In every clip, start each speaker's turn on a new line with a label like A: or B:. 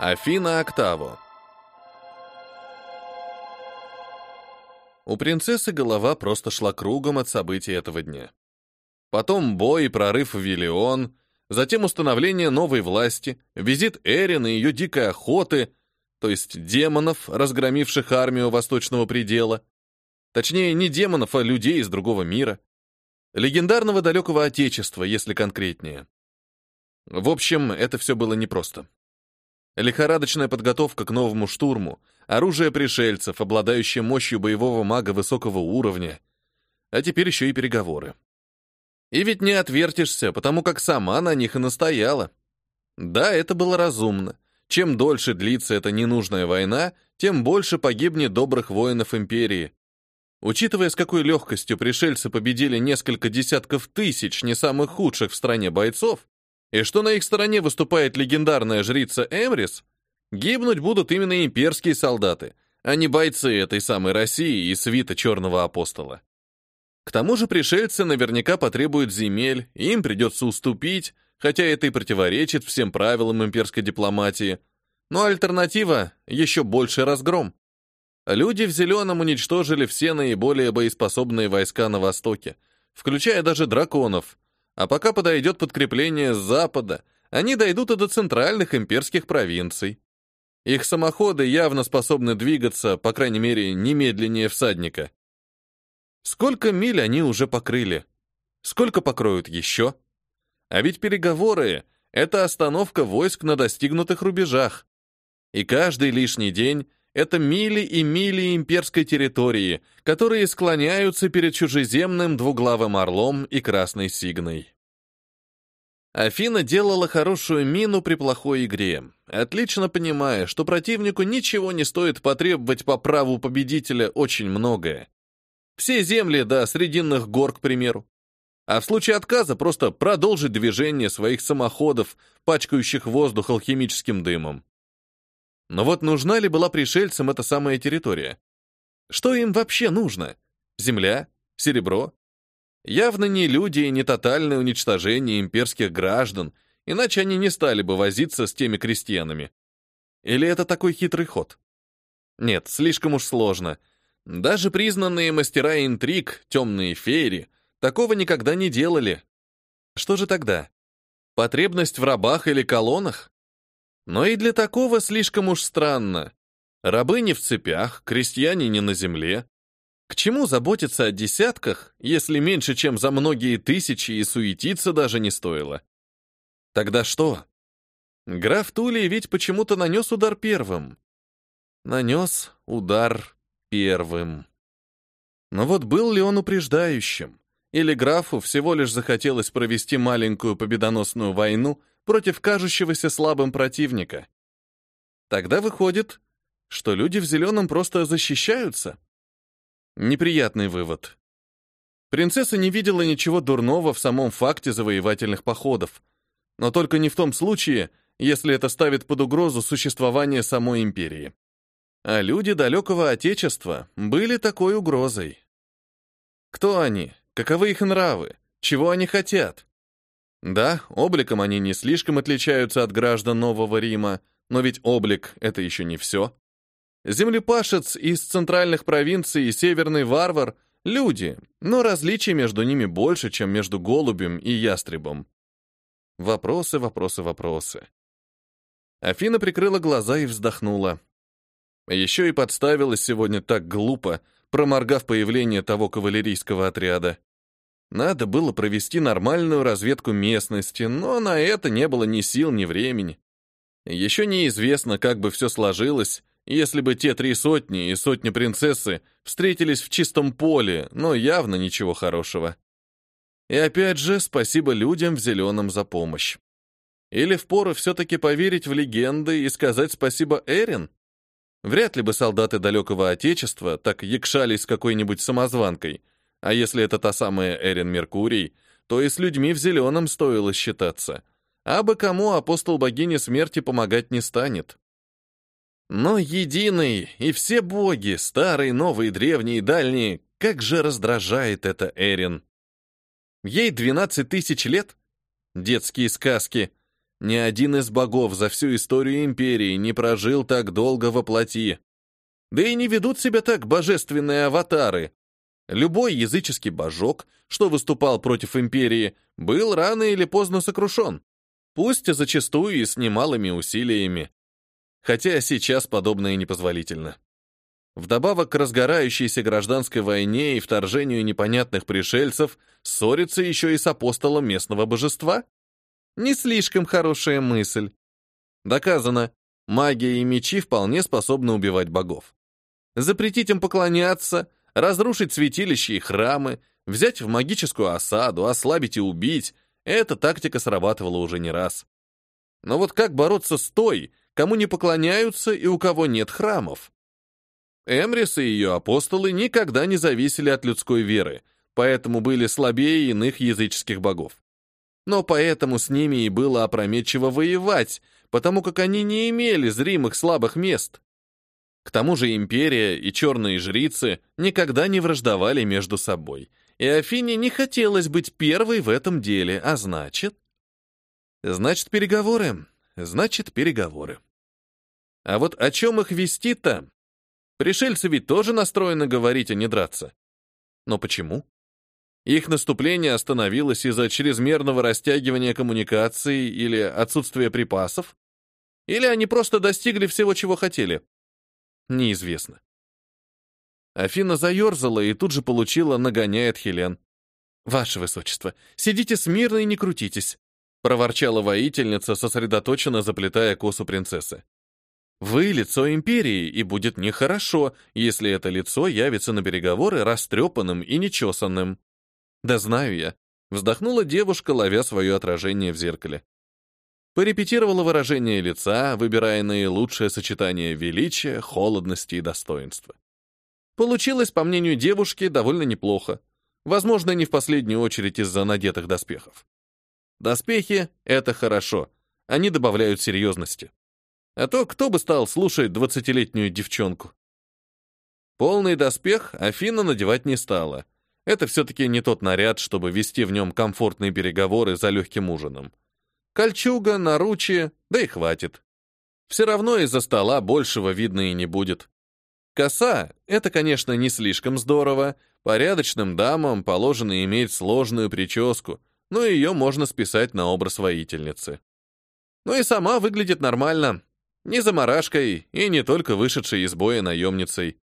A: Афина Октаво. У принцессы голова просто шла кругом от событий этого дня. Потом бой и прорыв в Виллион, затем установление новой власти, визит Эрин и ее дикой охоты, то есть демонов, разгромивших армию Восточного предела. Точнее, не демонов, а людей из другого мира. Легендарного далекого отечества, если конкретнее. В общем, это все было непросто. Лихорадочная подготовка к новому штурму, оружие пришельцев, обладающее мощью боевого мага высокого уровня, а теперь еще и переговоры. И ведь не отвертишься, потому как сама на них и настояла. Да, это было разумно. Чем дольше длится эта ненужная война, тем больше погибнет добрых воинов империи. Учитывая, с какой легкостью пришельцы победили несколько десятков тысяч не самых худших в стране бойцов, и что на их стороне выступает легендарная жрица Эмрис, гибнуть будут именно имперские солдаты, а не бойцы этой самой России и свита Черного Апостола. К тому же пришельцы наверняка потребуют земель, им придется уступить, хотя это и противоречит всем правилам имперской дипломатии. Но альтернатива — еще больший разгром. Люди в Зеленом уничтожили все наиболее боеспособные войска на Востоке, включая даже драконов, а пока подойдет подкрепление с запада, они дойдут и до центральных имперских провинций. Их самоходы явно способны двигаться, по крайней мере, немедленнее всадника. Сколько миль они уже покрыли? Сколько покроют еще? А ведь переговоры — это остановка войск на достигнутых рубежах. И каждый лишний день это мили и мили имперской территории, которые склоняются перед чужеземным двуглавым орлом и красной сигной. Афина делала хорошую мину при плохой игре, отлично понимая, что противнику ничего не стоит потребовать по праву победителя очень многое. Все земли до Срединных гор, к примеру. А в случае отказа просто продолжить движение своих самоходов, пачкающих воздух алхимическим дымом. Но вот нужна ли была пришельцам эта самая территория? Что им вообще нужно? Земля? Серебро? Явно не люди и не тотальное уничтожение имперских граждан, иначе они не стали бы возиться с теми крестьянами. Или это такой хитрый ход? Нет, слишком уж сложно. Даже признанные мастера интриг, темные феери, такого никогда не делали. Что же тогда? Потребность в рабах или колоннах? Но и для такого слишком уж странно. Рабы не в цепях, крестьяне не на земле. К чему заботиться о десятках, если меньше, чем за многие тысячи и суетиться даже не стоило? Тогда что? Граф Тулей ведь почему-то нанес удар первым. Нанес удар первым. Но вот был ли он упреждающим? Или графу всего лишь захотелось провести маленькую победоносную войну против кажущегося слабым противника. Тогда выходит, что люди в зеленом просто защищаются. Неприятный вывод. Принцесса не видела ничего дурного в самом факте завоевательных походов, но только не в том случае, если это ставит под угрозу существование самой империи. А люди далекого отечества были такой угрозой. Кто они? Каковы их нравы? Чего они хотят? Да, обликом они не слишком отличаются от граждан Нового Рима, но ведь облик — это еще не все. Землепашец из центральных провинций и северный варвар — люди, но различий между ними больше, чем между голубем и ястребом. Вопросы, вопросы, вопросы. Афина прикрыла глаза и вздохнула. Еще и подставилась сегодня так глупо, проморгав появление того кавалерийского отряда. Надо было провести нормальную разведку местности, но на это не было ни сил, ни времени. Еще неизвестно, как бы все сложилось, если бы те три сотни и сотня принцессы встретились в чистом поле, но явно ничего хорошего. И опять же, спасибо людям в зеленом за помощь. Или впору все-таки поверить в легенды и сказать спасибо Эрин? Вряд ли бы солдаты далекого отечества так якшались с какой-нибудь самозванкой — а если это та самая Эрин Меркурий, то и с людьми в зеленом стоило считаться. А бы кому апостол богини смерти помогать не станет. Но единый и все боги, старые, новые, древние, дальние, как же раздражает это Эрин. Ей 12 тысяч лет? Детские сказки. Ни один из богов за всю историю империи не прожил так долго во плоти. Да и не ведут себя так божественные аватары. Любой языческий божок, что выступал против империи, был рано или поздно сокрушен. Пусть зачастую и с немалыми усилиями. Хотя сейчас подобное непозволительно. Вдобавок к разгорающейся гражданской войне и вторжению непонятных пришельцев, ссориться еще и с апостолом местного божества? Не слишком хорошая мысль. Доказано, магия и мечи вполне способны убивать богов. Запретить им поклоняться, разрушить святилища и храмы, взять в магическую осаду, ослабить и убить — эта тактика срабатывала уже не раз. Но вот как бороться с той, кому не поклоняются и у кого нет храмов? Эмрис и ее апостолы никогда не зависели от людской веры, поэтому были слабее иных языческих богов но поэтому с ними и было опрометчиво воевать, потому как они не имели зримых слабых мест. К тому же империя и черные жрицы никогда не враждовали между собой, и Афине не хотелось быть первой в этом деле, а значит... Значит, переговоры. Значит, переговоры. А вот о чем их вести-то? Пришельцы ведь тоже настроены говорить, а не драться. Но почему? Их наступление остановилось из-за чрезмерного растягивания коммуникаций или отсутствия припасов? Или они просто достигли всего, чего хотели? Неизвестно. Афина заерзала и тут же получила нагоняет Хелен. «Ваше высочество, сидите смирно и не крутитесь», проворчала воительница, сосредоточенно заплетая косу принцессы. «Вы — лицо империи, и будет нехорошо, если это лицо явится на переговоры растрепанным и нечесанным». Да знаю я. Вздохнула девушка, ловя свое отражение в зеркале. Порепетировала выражение лица, выбирая наилучшее сочетание величия, холодности и достоинства. Получилось, по мнению девушки, довольно неплохо. Возможно, не в последнюю очередь из-за надетых доспехов. Доспехи — это хорошо. Они добавляют серьезности. А то кто бы стал слушать двадцатилетнюю девчонку? Полный доспех Афина надевать не стала — это все-таки не тот наряд, чтобы вести в нем комфортные переговоры за легким ужином. Кольчуга, наручие, да и хватит. Все равно из-за стола большего видно и не будет. Коса — это, конечно, не слишком здорово. Порядочным дамам положено иметь сложную прическу, но ее можно списать на образ воительницы. Ну и сама выглядит нормально. Не заморашкой и не только вышедшей из боя наемницей.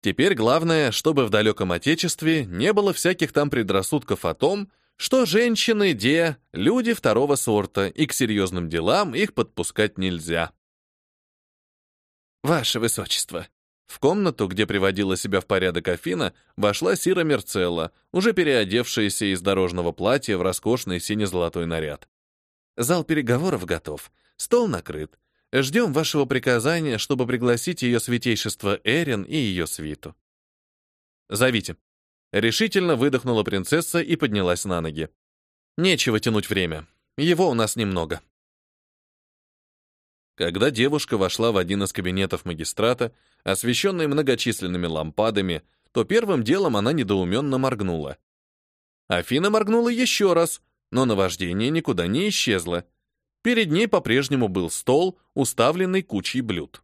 A: Теперь главное, чтобы в далеком Отечестве не было всяких там предрассудков о том, что женщины, де, люди второго сорта, и к серьезным делам их подпускать нельзя. «Ваше Высочество!» В комнату, где приводила себя в порядок Афина, вошла Сира Мерцелла, уже переодевшаяся из дорожного платья в роскошный сине-золотой наряд. «Зал переговоров готов, стол накрыт, Ждем вашего приказания, чтобы пригласить ее святейшество Эрин и ее свиту. Зовите. Решительно выдохнула принцесса и поднялась на ноги. Нечего тянуть время. Его у нас немного. Когда девушка вошла в один из кабинетов магистрата, освещенный многочисленными лампадами, то первым делом она недоуменно моргнула. Афина моргнула еще раз, но наваждение никуда не исчезло, Перед ней по-прежнему был стол, уставленный кучей блюд.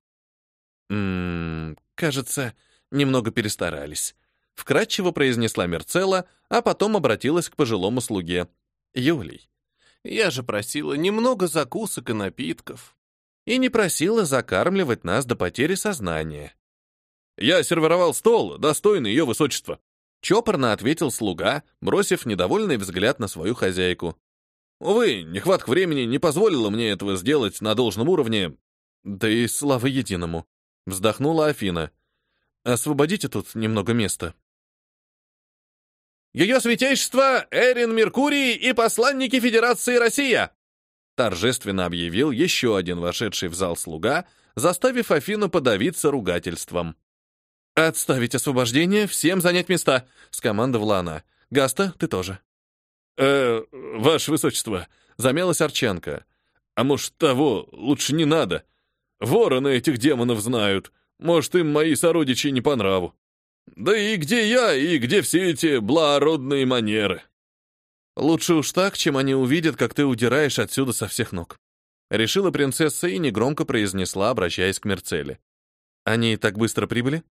A: «Ммм, кажется, немного перестарались», — вкратчиво произнесла Мерцелла, а потом обратилась к пожилому слуге. «Юлий, я же просила немного закусок и напитков. И не просила закармливать нас до потери сознания». «Я сервировал стол, достойный ее высочества», — чопорно ответил слуга, бросив недовольный взгляд на свою хозяйку. Увы, нехватка времени не позволила мне этого сделать на должном уровне. Да и слава единому. Вздохнула Афина. Освободите тут немного места. Ее святейшество Эрин Меркурий и посланники Федерации Россия! Торжественно объявил еще один вошедший в зал слуга, заставив Афину подавиться ругательством. «Отставить освобождение, всем занять места!» — скомандовала она. «Гаста, ты тоже».
B: «Э, ваше высочество», — замялась Арчанка. «А может, того лучше не надо? Вороны этих демонов знают. Может, им мои сородичи не по нраву. Да и где я, и где все эти благородные манеры?»
A: «Лучше уж так, чем они увидят, как ты удираешь отсюда со всех ног». Решила принцесса и негромко произнесла, обращаясь к Мерцеле. Они так быстро прибыли?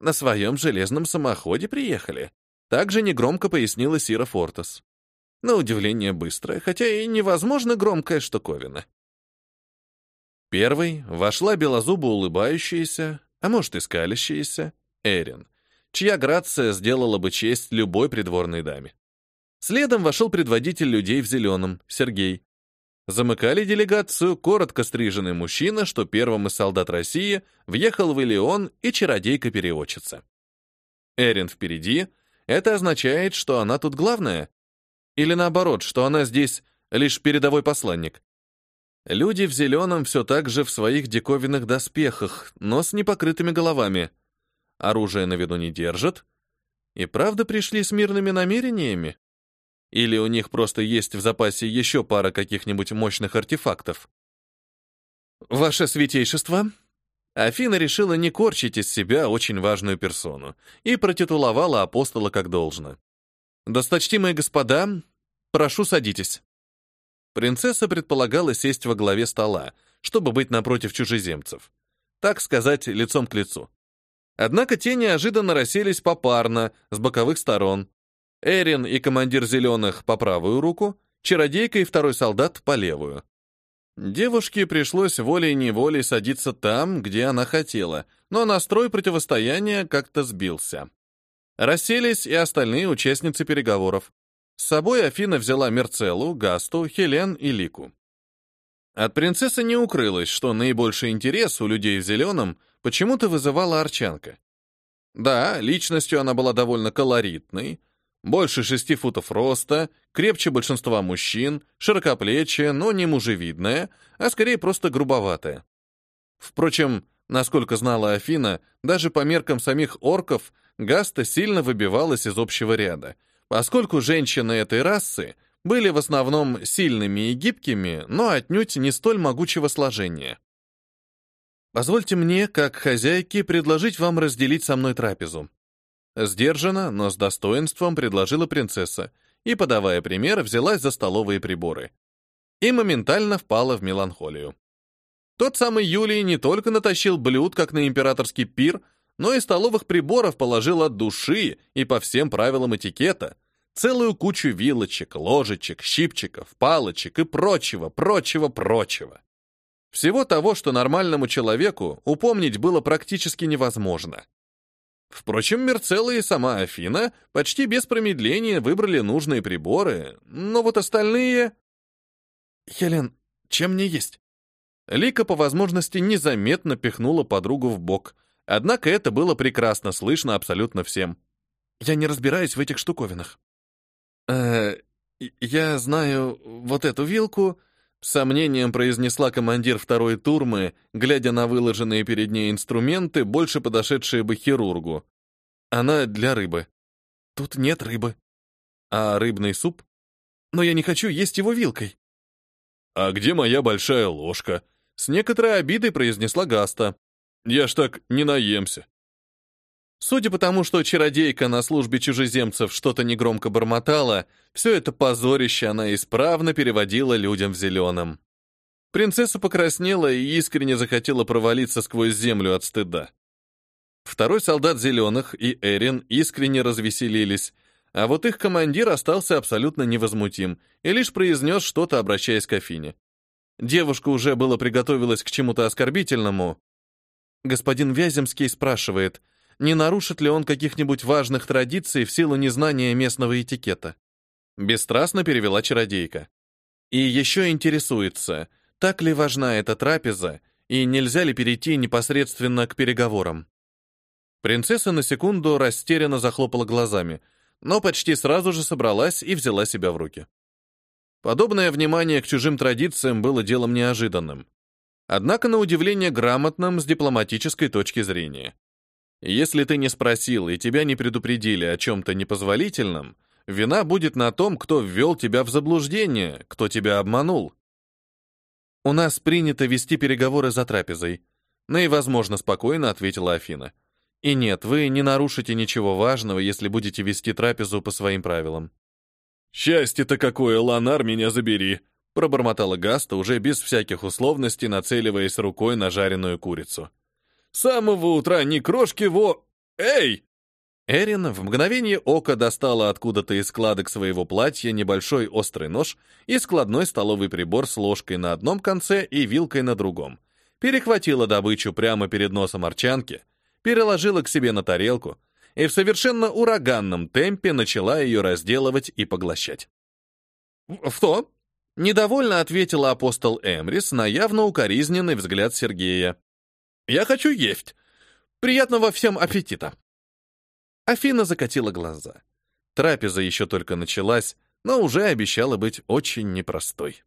A: На своем железном самоходе приехали. Также негромко пояснила Сира Фортас. На удивление быстро, хотя и невозможно громкая штуковина. Первой вошла белозубо улыбающаяся, а может и скалящаяся, Эрин, чья грация сделала бы честь любой придворной даме. Следом вошел предводитель людей в зеленом, Сергей. Замыкали делегацию коротко стриженный мужчина, что первым из солдат России въехал в Илеон и чародейка-переводчица. Эрин впереди, это означает, что она тут главная? Или наоборот, что она здесь лишь передовой посланник? Люди в зеленом все так же в своих диковинных доспехах, но с непокрытыми головами. Оружие на виду не держат. И правда пришли с мирными намерениями? Или у них просто есть в запасе еще пара каких-нибудь мощных артефактов? «Ваше святейшество!» Афина решила не корчить из себя очень важную персону и протитуловала апостола как должно. «Досточтимые господа, прошу садитесь». Принцесса предполагала сесть во главе стола, чтобы быть напротив чужеземцев. Так сказать, лицом к лицу. Однако те неожиданно расселись попарно, с боковых сторон. Эрин и командир зеленых по правую руку, чародейка и второй солдат по левую. Девушке пришлось волей-неволей садиться там, где она хотела, но настрой противостояния как-то сбился. Расселись и остальные участницы переговоров. С собой Афина взяла Мерцеллу, Гасту, Хелен и Лику. От принцессы не укрылось, что наибольший интерес у людей в зеленом почему-то вызывала Арчанка. Да, личностью она была довольно колоритной, больше шести футов роста, крепче большинства мужчин, широкоплечья, но не мужевидная, а скорее просто грубоватая. Впрочем, насколько знала Афина, даже по меркам самих орков Гаста сильно выбивалась из общего ряда — поскольку женщины этой расы были в основном сильными и гибкими, но отнюдь не столь могучего сложения. Позвольте мне, как хозяйке, предложить вам разделить со мной трапезу. Сдержанно, но с достоинством предложила принцесса и, подавая пример, взялась за столовые приборы. И моментально впала в меланхолию. Тот самый Юлий не только натащил блюд, как на императорский пир, но и столовых приборов положил от души и по всем правилам этикета, целую кучу вилочек, ложечек, щипчиков, палочек и прочего, прочего, прочего. Всего того, что нормальному человеку упомнить было практически невозможно. Впрочем, Мерцелла и сама Афина почти без промедления выбрали нужные приборы, но вот остальные... «Хелен, чем мне есть?» Лика по возможности незаметно пихнула подругу в бок — Однако это было прекрасно слышно абсолютно всем. Я не разбираюсь в этих штуковинах. «Э, я знаю вот эту вилку», — сомнением произнесла командир второй турмы, глядя на выложенные перед ней инструменты, больше подошедшие бы хирургу. Она для рыбы. Тут нет рыбы. А рыбный суп? Но я не хочу есть его вилкой. «А где моя большая ложка?» С некоторой обидой произнесла Гаста. Я ж так не наемся. Судя по тому, что чародейка на службе чужеземцев что-то негромко бормотала, все это позорище она исправно переводила людям в зеленом. Принцесса покраснела и искренне захотела провалиться сквозь землю от стыда. Второй солдат зеленых и Эрин искренне развеселились, а вот их командир остался абсолютно невозмутим и лишь произнес что-то, обращаясь к Афине. Девушка уже было приготовилась к чему-то оскорбительному, Господин Вяземский спрашивает, не нарушит ли он каких-нибудь важных традиций в силу незнания местного этикета. Бесстрастно перевела чародейка. И еще интересуется, так ли важна эта трапеза, и нельзя ли перейти непосредственно к переговорам. Принцесса на секунду растерянно захлопала глазами, но почти сразу же собралась и взяла себя в руки. Подобное внимание к чужим традициям было делом неожиданным однако на удивление грамотным с дипломатической точки зрения. Если ты не спросил и тебя не предупредили о чем-то непозволительном, вина будет на том, кто ввел тебя в заблуждение, кто тебя обманул. У нас принято вести переговоры за трапезой. Наивозможно спокойно ответила Афина. И нет, вы не нарушите ничего важного, если будете вести трапезу по своим правилам. «Счастье-то какое, Ланар, меня забери!» пробормотала Гаста уже без всяких условностей, нацеливаясь рукой на жареную курицу.
B: «С самого утра ни крошки во... Эй!»
A: Эрин в мгновение ока достала откуда-то из складок своего платья небольшой острый нож и складной столовый прибор с ложкой на одном конце и вилкой на другом. Перехватила добычу прямо перед носом арчанки, переложила к себе на тарелку и в совершенно ураганном темпе начала ее разделывать и поглощать. «Что?» — недовольно ответила апостол Эмрис на явно укоризненный взгляд Сергея. «Я хочу есть. Приятного всем аппетита!» Афина закатила глаза. Трапеза еще только началась, но уже обещала быть очень непростой.